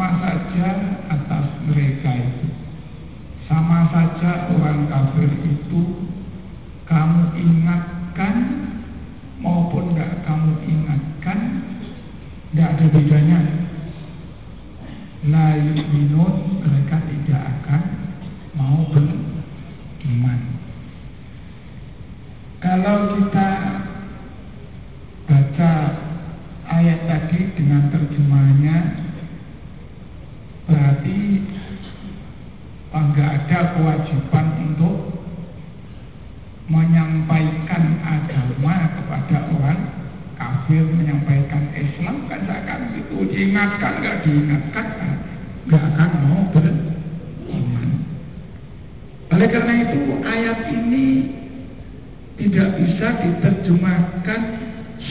sama saja atas mereka itu. Sama saja orang kafir itu kamu ingatkan maupun tidak kamu ingatkan tidak ada bedanya. La yu'minun mereka tidak akan mau beriman kalau kita baca ayat tadi dengan terjemahannya berarti enggak ada kewajiban untuk menyampaikan agama kepada orang kafir menyampaikan Islam kan seakan itu diingatkan nggak akan mau beriman. Oleh karena itu ayat ini tidak bisa diterjemahkan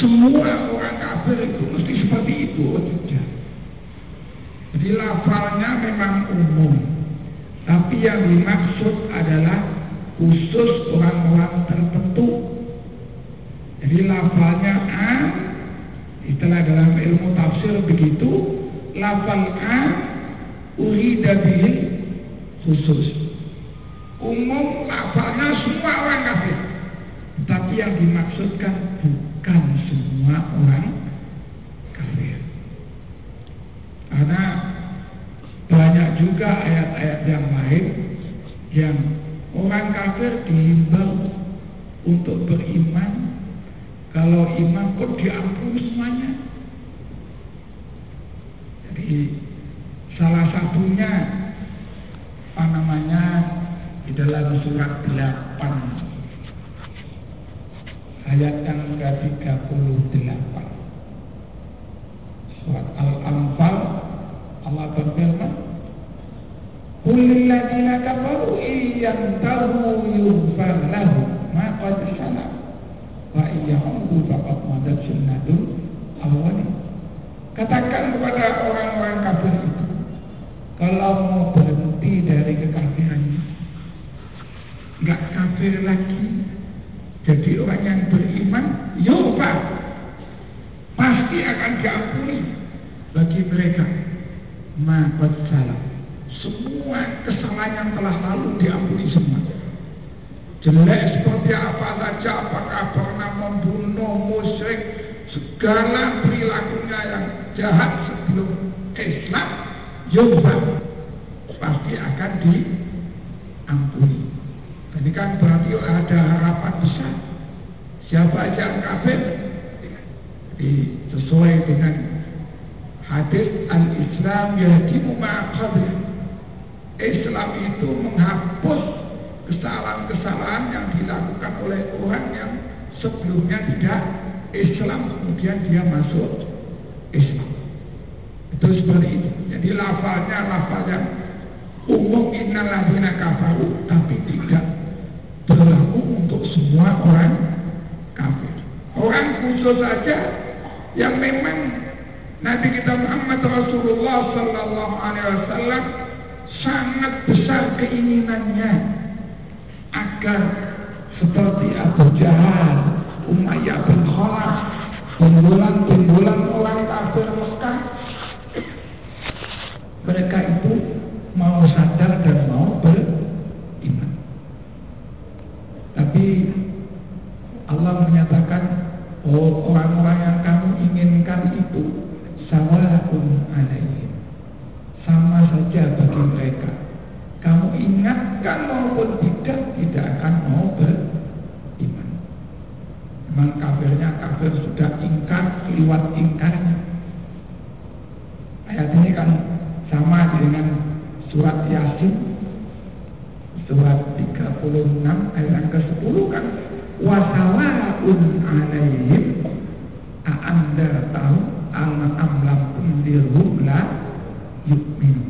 semua orang kafir itu mesti seperti itu. Jadi lafalnya memang umum tapi yang dimaksud adalah khusus orang-orang tertentu. Jadi lafalnya A istilah dalam ilmu tafsir begitu lafal A urida bihi khusus umum lafalnya semua orang kafir tapi yang dimaksudkan bukan semua orang kafir karena banyak juga ayat-ayat yang lain yang orang kafir dihimbau untuk beriman. Kalau iman pun diampuni semuanya jadi salah satunya apa namanya di dalam surat 8 ayat yang ke-38 surat Al-Anfal Allah berfirman Qul lilladzina kafaru iyantahu yughfar lahum ma qad salaf wa iyyahum faqad madat sunnatul awwalin Katakan kepada orang-orang kafir itu kalau mau berhenti dari kekafirannya nggak kafir lagi. Jadi orang yang beriman yughfar pasti akan diampuni bagi mereka. Ma qad salaf semua kesalahan yang telah lalu diampuni semua. Jelek seperti apa saja, apakah pernah membunuh musyrik, segala perilakunya yang jahat sebelum Islam, Yoba pasti akan diampuni. Ini kan berarti ada harapan besar. Siapa aja yang kafir, sesuai dengan hadis al-Islam yajibu ma'aqabir Islam itu menghapus kesalahan-kesalahan yang dilakukan oleh orang yang sebelumnya tidak Islam kemudian dia masuk Islam. Itu seperti itu. Jadi lafalnya lafal yang umum innalladzina kafaru tapi tidak berlaku untuk semua orang kafir orang khusus saja yang memang Nabi kita Muhammad Rasulullah Sallallahu Alaihi Wasallam sangat besar keinginannya agar seperti Abu Jahal, Umayyah bin Khalaf, timbulan-timbulan orang kafir Mekah, mereka itu mau sadar dan mau beriman. Tapi Allah menyatakan, oh orang-orang yang kamu inginkan itu sawaun alaihim sama saja bagi mereka. Kamu ingatkan maupun tidak, tidak akan mau beriman. Memang kafirnya kafir sudah ingkar, keliwat ingkarnya. Ayat ini kan sama dengan surat Yasin, surat 36 ayat yang ke-10 kan wasawaun alaihim a'anda tahu am lam tundirhum la yu'minu.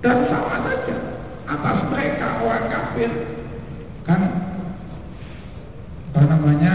Dan sama saja atas mereka orang kafir kan apa namanya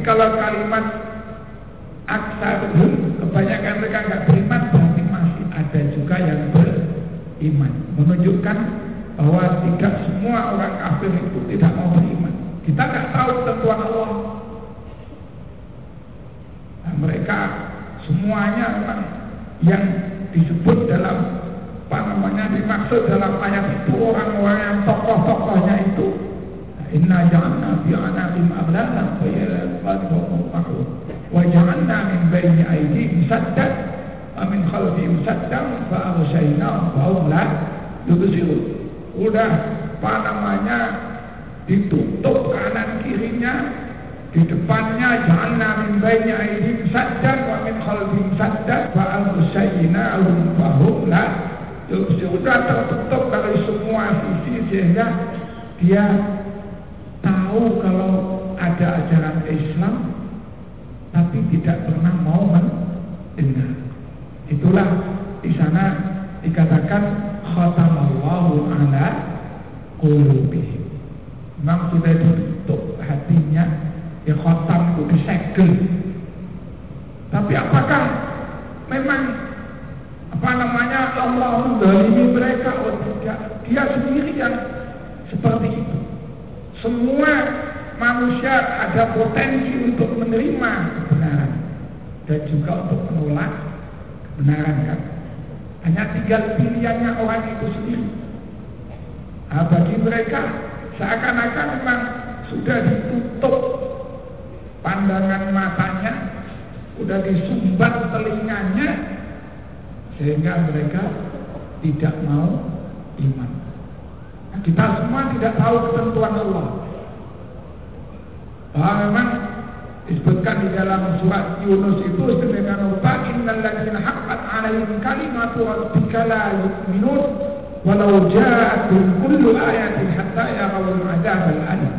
Kalau kalimat aksaruhum kebanyakan mereka nggak beriman berarti masih ada juga yang beriman menunjukkan bahwa tidak semua orang kafir itu tidak mau beriman. Kita nggak tahu ketentuan Allah. Nah, mereka semuanya memang yang disebut dalam apa namanya dimaksud dalam ayat itu orang-orang yang tokoh-tokohnya itu Ja'alna fi anaqim aghlalan fa yalqadhum wa ja'alna min bayni aydihim saddan wa min khalfihim saddan fa aghshaynahum fa hum la yubsirun. Udah apa namanya ditutup kanan kirinya di depannya jangan min baini aidin saddan wa min khalfihim saddan fa al-sayyinahum fahum la sudah tertutup dari semua sisi sehingga dia tahu kalau ada ajaran Islam tapi tidak pernah mau mendengar itulah di sana dikatakan khatamallahu ala qulubihim. Memang sudah ditutup hatinya, ya khatam itu disegel. Tapi apakah memang apa namanya Allah mendalimi mereka? Oh tidak, dia sendiri yang seperti itu. Semua manusia ada potensi untuk menerima kebenaran dan juga untuk menolak kebenaran kan. Hanya tinggal pilihannya orang itu sendiri. Nah, bagi mereka seakan-akan memang sudah ditutup pandangan matanya, sudah disumbat telinganya, sehingga mereka tidak mau iman. Nah, kita semua tidak tahu ketentuan Allah. Bahwa memang disebutkan di dalam surat Yunus itu sedemikian rupa innal ladzina haqqat 'alaihim kalimatu rabbika la yu'minun walau ja'atuhum kullu ayatin hatta yarawul 'adzabal alim.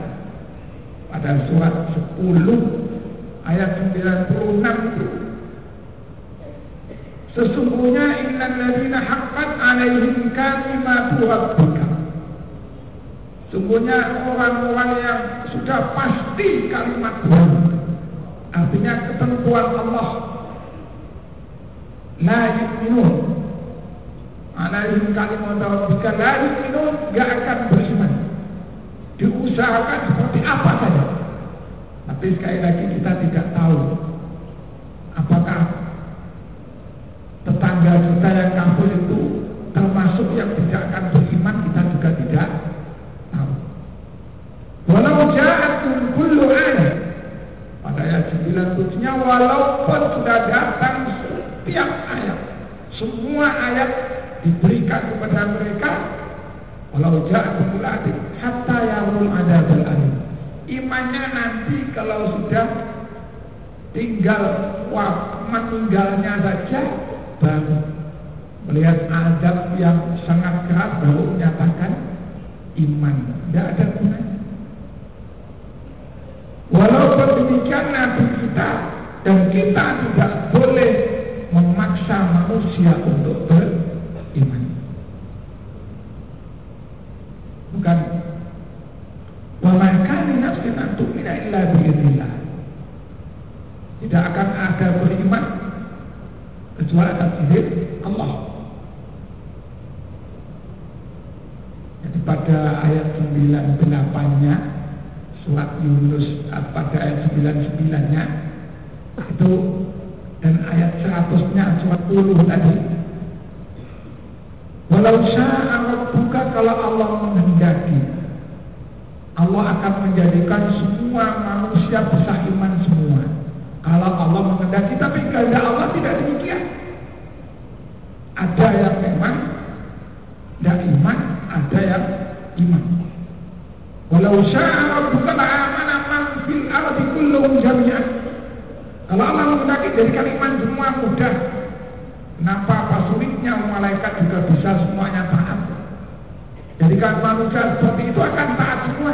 Pada surat 10 ayat 96 itu Sesungguhnya innal ladzina haqqat 'alaihim kalimatu rabbika. Sungguhnya orang-orang yang sudah pasti kalimat Tuhan Artinya ketentuan Allah. La yu'minun. Alaihim kalimat rabbika la yu'minun. Gak akan beriman. Diusahakan seperti apa saja. Tapi sekali lagi kita tidak tahu. Apakah tetangga kita yang kafir itu termasuk yang tidak akan beriman kita juga tidak tahu. Walau ja'atun kullu ayat pada ayat 97 nya walaupun sudah datang setiap ayat semua ayat diberikan kepada mereka ja'akumul adil hatta yawmul adabal alim. Imannya nanti kalau sudah tinggal wah, meninggalnya saja baru melihat adab yang sangat keras baru menyatakan iman. Tidak ada gunanya. Walaupun demikian Nabi kita dan kita tidak boleh memaksa manusia untuk beriman. Bukan Wamakani nafsin antum mina illa biiznillah. Tidak akan ada beriman kecuali izin Allah. Jadi pada ayat 98-nya surat Yunus pada ayat 99-nya itu dan ayat 100-nya surat 10 tadi walau sya'a buka kalau Allah menghendaki Allah akan menjadikan semua manusia iman semua kalau Allah menghendaki tapi kehendak Allah tidak demikian ada yang memang tidak iman ada yang iman Walau sya'a rabbuka la'amana man fil ardi kulluhum jami'an. Kalau Allah menghendaki jadikan iman semua mudah. Kenapa apa sulitnya malaikat juga bisa semuanya taat? Jadi kan manusia seperti itu akan taat semua.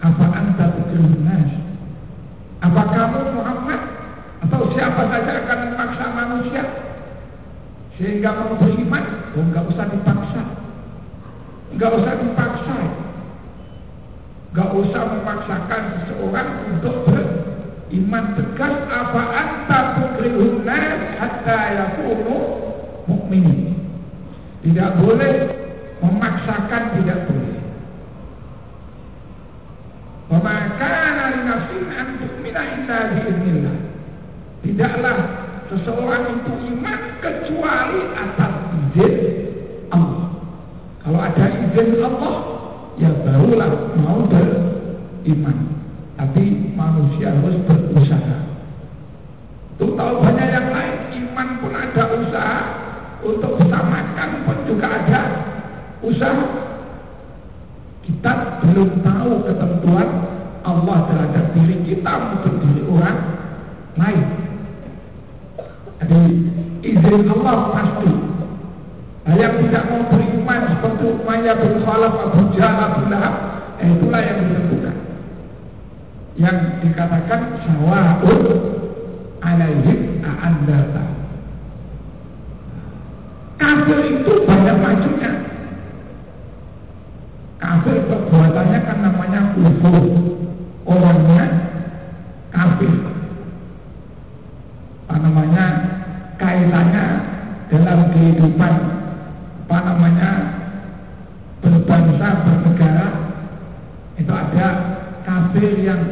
Apa anta nas? Apa kamu Muhammad atau siapa saja akan memaksa manusia sehingga mau beriman? Oh, enggak usah dipaksa. Enggak usah dipaksa. Enggak usah memaksakan seseorang untuk beriman tegas apa anta tukrihun nas hatta yakunu mukminin. Tidak boleh memaksakan tidak boleh. Maka li nafsin an tu'mina illa biiznillah. Tidaklah seseorang itu iman kecuali atas izin Allah. Kalau ada izin Allah, ya barulah mau beriman. Tapi manusia harus berusaha. Untuk tahu banyak yang lain, iman pun ada usaha, untuk bisa makan pun juga ada usaha. Kita belum tahu ketentuan Allah terhadap diri kita untuk diri orang lain. Jadi izin Allah pasti. Nah, yang tidak mau beriman seperti Umayyah bin Khalaf Abu Jahal Abu Lahab, eh, itulah yang ditentukan. Yang dikatakan sawa'un alaihim a'andata. Kafir itu banyak majunya. Kafir perbuatannya kan namanya kufur. Orangnya kafir. Apa namanya? Kaitannya dalam kehidupan apa namanya? berbangsa, bernegara itu ada kafir yang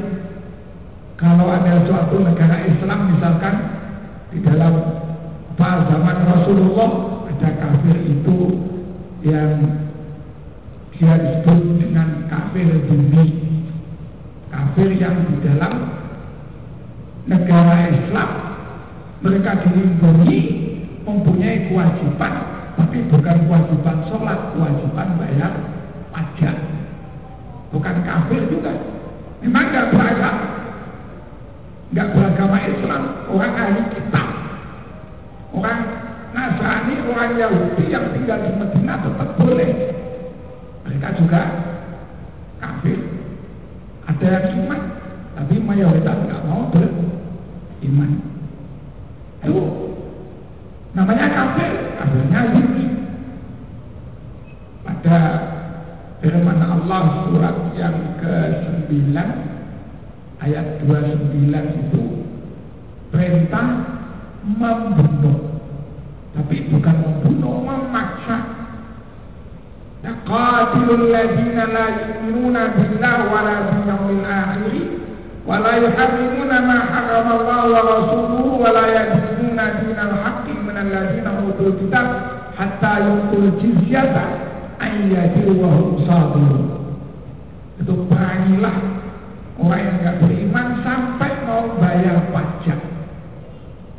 kalau ada suatu negara Islam misalkan di dalam zaman Rasulullah ada kafir itu yang dia disebut dengan kafir bumi kafir yang di dalam negara Islam mereka dilindungi mempunyai kewajiban tapi bukan kewajiban sholat kewajiban bayar pajak bukan kafir juga memang nggak beragama nggak beragama Islam orang ahli kitab orang Nasrani orang Yahudi yang tinggal di Medina tetap boleh. Mereka juga kafir. Ada yang iman, tapi mayoritas nggak mau beriman. Itu namanya kafir, kafirnya ini. Pada firman Allah surat yang ke-9 ayat 29 itu perintah membunuh tapi bukan membunuh, memaksa. Qatilul ladina la yu'minuna billah wa la bil yawmil akhir wa la yuharrimuna ma harrama Allah wa rasuluhu wa la yadinuna dinal haqqi min alladina utul kitab hatta yu'tul jizyata ayyadil wa hum sabirun. Itu perangilah orang yang tidak beriman sampai mau bayar pajak.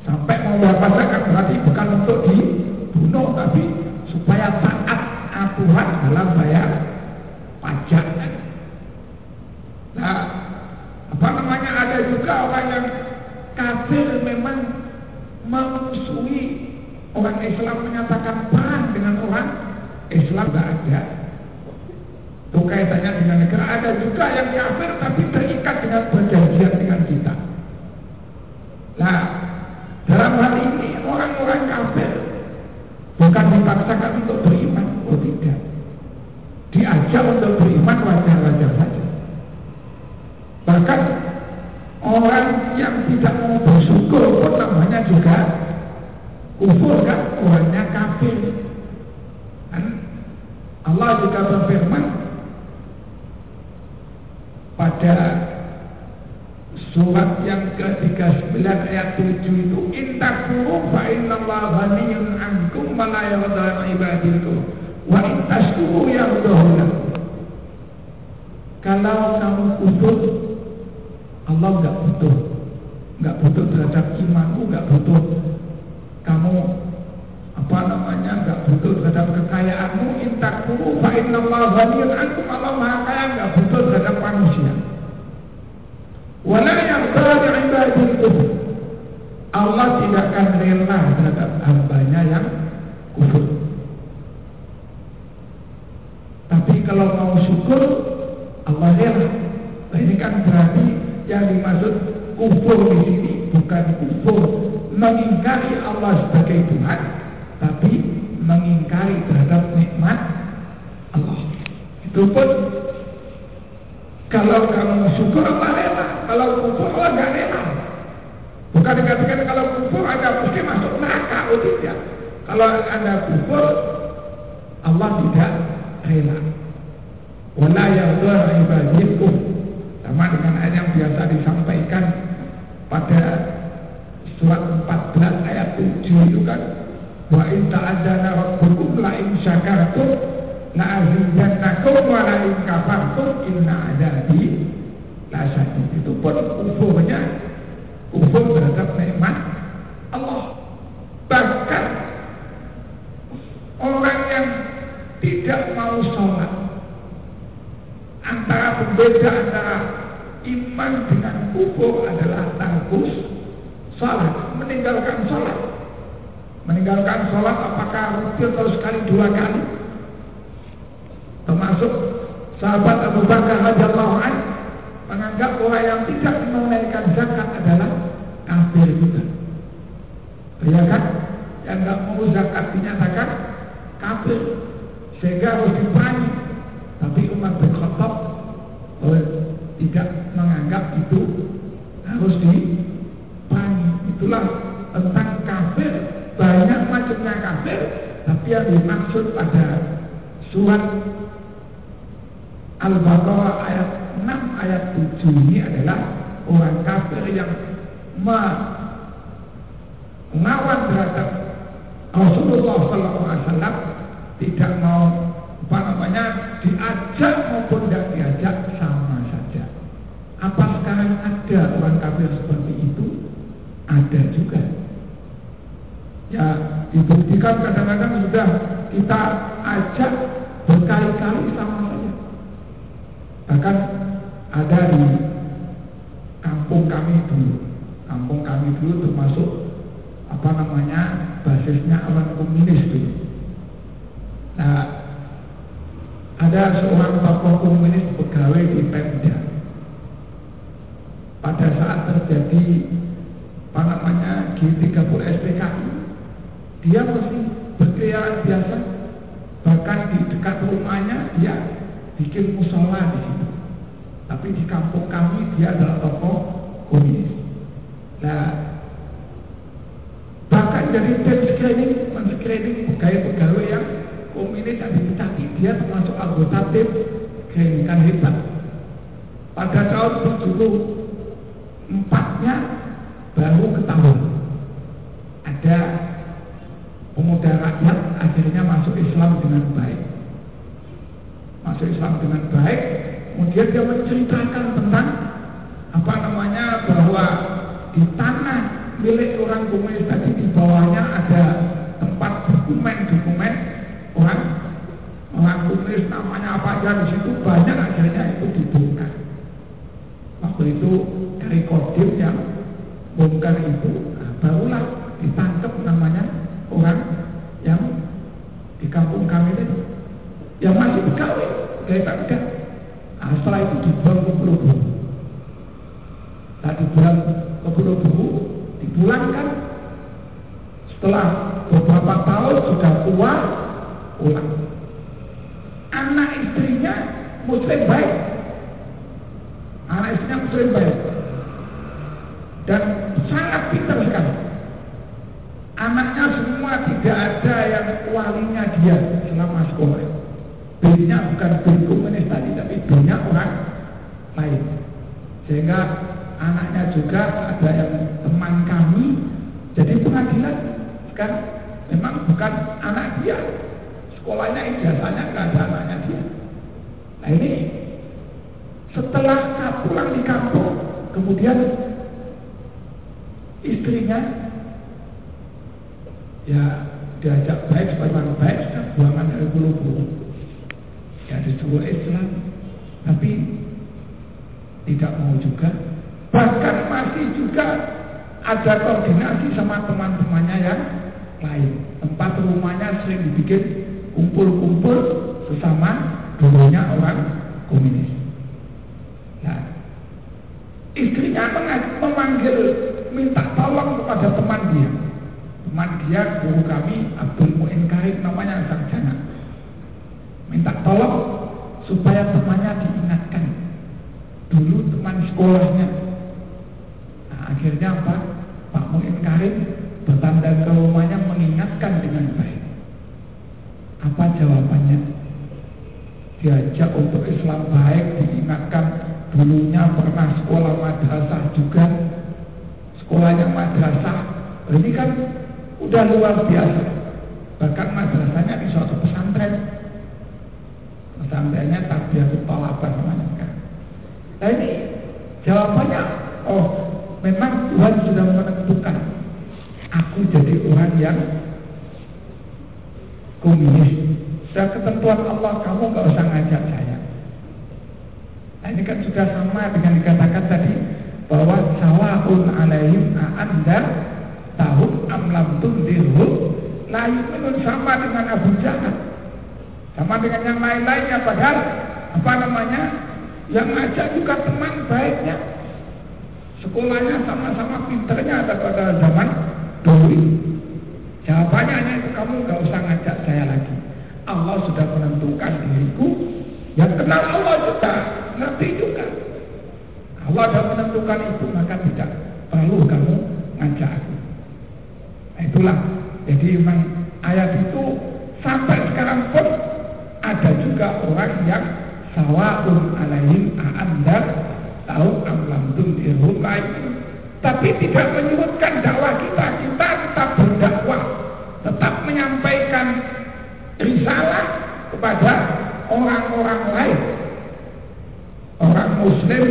Sampai mau berpajak kan berarti bukan untuk dibunuh tapi supaya taat aturan dalam bayar pajak. Nah, apa namanya ada juga orang yang kafir memang memusuhi orang Islam menyatakan perang dengan orang Islam tidak ada. Itu kaitannya dengan negara. Ada juga yang kafir tapi terikat dengan perjanjian dengan kita. Nah, dalam hal ini orang-orang kafir bukan dipaksakan untuk beriman, oh tidak. Diajak untuk beriman wajar-wajar saja. Bahkan orang yang tidak mau bersyukur pun namanya juga kufur kan, orangnya kafir. Kan Allah juga berfirman pada Surat yang ke-39 ayat 7 itu intakfuru fa innallaha ghaniyun ankum wa la yarda ibadikum wa in tashkuru yardahu Kalau kamu kufur Allah enggak butuh. Enggak butuh terhadap imanmu enggak butuh kamu apa namanya enggak butuh terhadap kekayaanmu. Intakfuru fa innallaha ghaniyun ankum. Allah Maha Kaya enggak butuh terhadap manusia Wala yang ibadil Allah Allah tidak akan rela terhadap hambanya yang kufur. Tapi kalau mau syukur, Allah rela. Nah, ini kan berarti yang dimaksud kufur di sini bukan kufur mengingkari Allah sebagai Tuhan, tapi mengingkari terhadap nikmat Allah. Itu pun kalau kamu syukur Allah rela, kalau kufur Allah nggak rela. Bukan dikatakan kalau kufur Anda mesti masuk neraka, oh tidak. Kalau Anda kufur, Allah tidak rela. Wala yardha ibadikum. Sama dengan ayat yang biasa disampaikan pada surat 14 ayat 7 itu kan wa in ta'adzana rabbukum la in syakartum la azidannakum wa la in kafartum inna adabi la. Itu pun kufurnya kufur terhadap nikmat Allah. Bahkan orang yang tidak mau sholat antara pembeda antara iman dengan kufur adalah tangkus sholat, meninggalkan sholat. Meninggalkan sholat apakah rutin atau sekali dua kali? Termasuk sahabat Abu Bakar radhiyallahu anhu menganggap orang yang tidak menunaikan zakat adalah kafir juga. Ya? Yang nggak mau zakat dinyatakan kafir, sehingga harus diperangi. Tapi umat bin Khattab oh, tidak menganggap itu harus diperangi. Itulah tentang kafir. Banyak macamnya kafir, tapi yang dimaksud pada surat Al-Baqarah ayat 6 ayat 7 ini adalah orang kafir yang terhadap Rasulullah SAW tidak mau apa namanya diajak maupun tidak diajak sama saja. Apa sekarang ada orang kafir seperti itu? Ada juga. Ya dibuktikan kadang-kadang sudah kita ajak berkali-kali sama saja. Bahkan ada di kampung kami dulu. Kampung kami dulu termasuk apa namanya basisnya awan komunis dulu. Nah, ada seorang tokoh komunis pegawai di Pemda. Pada saat terjadi apa namanya G30 SPKI, dia masih berkeliaran biasa. Bahkan di dekat rumahnya dia bikin musola di situ. Tapi di kampung kami dia adalah tokoh komunis. Nah, bahkan jadi tim screening, men-screening pegawai-pegawai yang komunis tapi dia termasuk anggota tim screening kan hebat. Pada tahun 74-nya baru ketahuan ada pemuda rakyat akhirnya masuk Islam dengan baik. Masuk Islam dengan baik, kemudian dia menceritakan tentang di tanah milik orang komunis tadi di bawahnya ada tempat dokumen-dokumen orang orang komunis namanya apa aja di situ banyak akhirnya itu dibongkar. Waktu itu dari kodim yang bongkar itu nah, barulah ditangkap namanya orang yang di kampung kami itu yang masih pegawai kayak tak nah, setelah itu dibuang ke Pulau Buru nah dibuang ke Pulau Buru dipulangkan setelah beberapa tahun sudah tua pulang anak istrinya muslim baik anak istrinya muslim baik dan sangat pintar sekali anaknya semua tidak ada yang walinya dia selama sekolah B-nya bukan B komunis tadi tapi B-nya orang lain sehingga anaknya juga ada yang teman kami. Jadi pengadilan kan memang bukan anak dia. Sekolahnya ijazahnya nggak ada anaknya dia. Nah ini setelah pulang di kampung kemudian istrinya ya diajak baik supaya baik sudah buangan dari bulu-bulu. Ya disuruh Islam. Tapi tidak mau juga masih juga ada koordinasi sama teman-temannya yang lain. Tempat rumahnya sering dibikin kumpul-kumpul sesama dulunya orang komunis. Nah, istrinya memanggil minta tolong kepada teman dia. Teman dia guru kami Abdul Muin Karim namanya sarjana. Minta tolong supaya temannya diingatkan dulu teman sekolahnya. Akhirnya apa? Pak Muin Karim bertanda ke rumahnya mengingatkan dengan baik. Apa jawabannya? Diajak untuk Islam baik, diingatkan dulunya pernah sekolah madrasah juga. Sekolahnya madrasah. Ini kan udah luar biasa. Bahkan madrasahnya di suatu pesantren. Pesantrennya Tarbiyatul Talabah namanya kan. Nah ini jawabannya, oh memang Tuhan sudah menentukan aku jadi orang yang komunis. Sudah ketentuan Allah, kamu nggak usah ngajak saya. Nah ini kan sudah sama dengan dikatakan tadi bahwa sawaun alaihim anda tahun amlam tundirhum lain menurut sama dengan Abu Jahal sama dengan yang lain-lainnya padahal apa namanya yang ngajak juga teman baiknya sekolahnya sama-sama pinternya ada pada zaman dulu jawabannya hanya itu kamu gak usah ngajak saya lagi. Allah sudah menentukan diriku. Yang kenal Allah juga ngerti juga. Allah sudah menentukan itu maka tidak perlu kamu ngajak aku. Nah, itulah. Jadi memang ayat itu sampai sekarang pun ada juga orang yang sawaun alaihim a'anda tahu amlam tundirhum lain tapi tidak menyebutkan dakwah kita. Kita tetap berdakwah. Tetap menyampaikan risalah kepada orang-orang lain. Orang muslim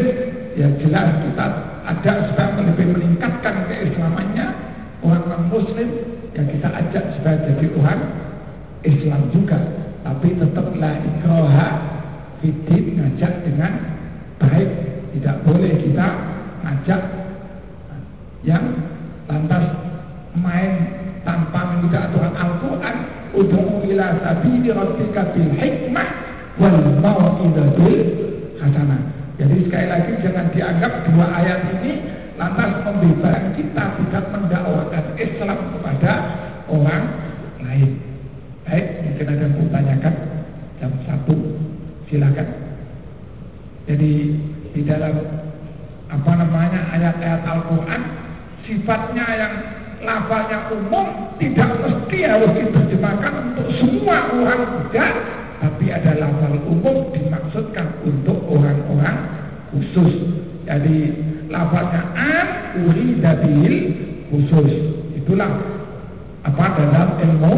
ya jelas kita ada supaya lebih meningkatkan keislamannya. Orang-orang muslim yang kita ajak supaya jadi orang Islam juga. Tapi tetaplah ikroha fitid ngajak dengan baik tidak boleh kita ngajak yang lantas main tanpa mengikuti aturan Al-Quran. Udhu ila sabili rabbika bil hikmah wal mau'idatul hasanah. Jadi sekali lagi jangan dianggap dua ayat ini lantas membebaskan kita tidak mendakwakan Islam kepada orang lain. Baik mungkin ada yang mau tanyakan? Jam satu silakan. Jadi di dalam apa namanya ayat-ayat Al-Quran sifatnya yang lafalnya umum tidak mesti harus diterjemahkan untuk semua orang tidak tapi ada lafal umum dimaksudkan untuk orang-orang khusus. Jadi lafalnya an uri dabil khusus. Itulah apa dalam ilmu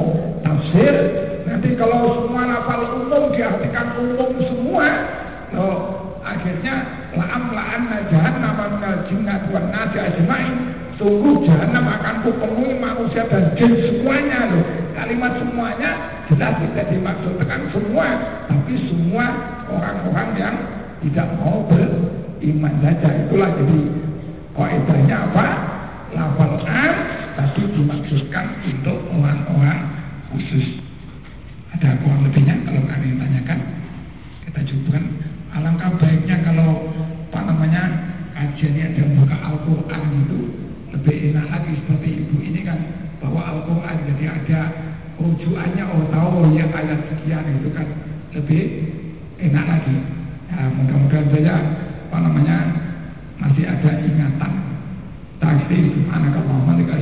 jahanam akan kupenuhi manusia dan jin semuanya loh. Kalimat semuanya jelas tidak dimaksudkan semua, tapi semua orang-orang yang tidak mau beriman saja. Itulah jadi kaidahnya apa? Lafal am tapi dimaksudkan untuk orang-orang khusus. Ada kurang lebihnya kalau kalian tanyakan kita coba alangkah baiknya kalau apa namanya kajiannya ada buka Al-Quran itu lebih enak lagi seperti ibu ini kan bahwa Al-Quran. Jadi ada rujukannya oh tahu ya ayat sekian itu kan. Lebih enak lagi. Ya mudah-mudahan saja apa namanya masih ada ingatan. Taksi subhanakallahumma wa bihamdika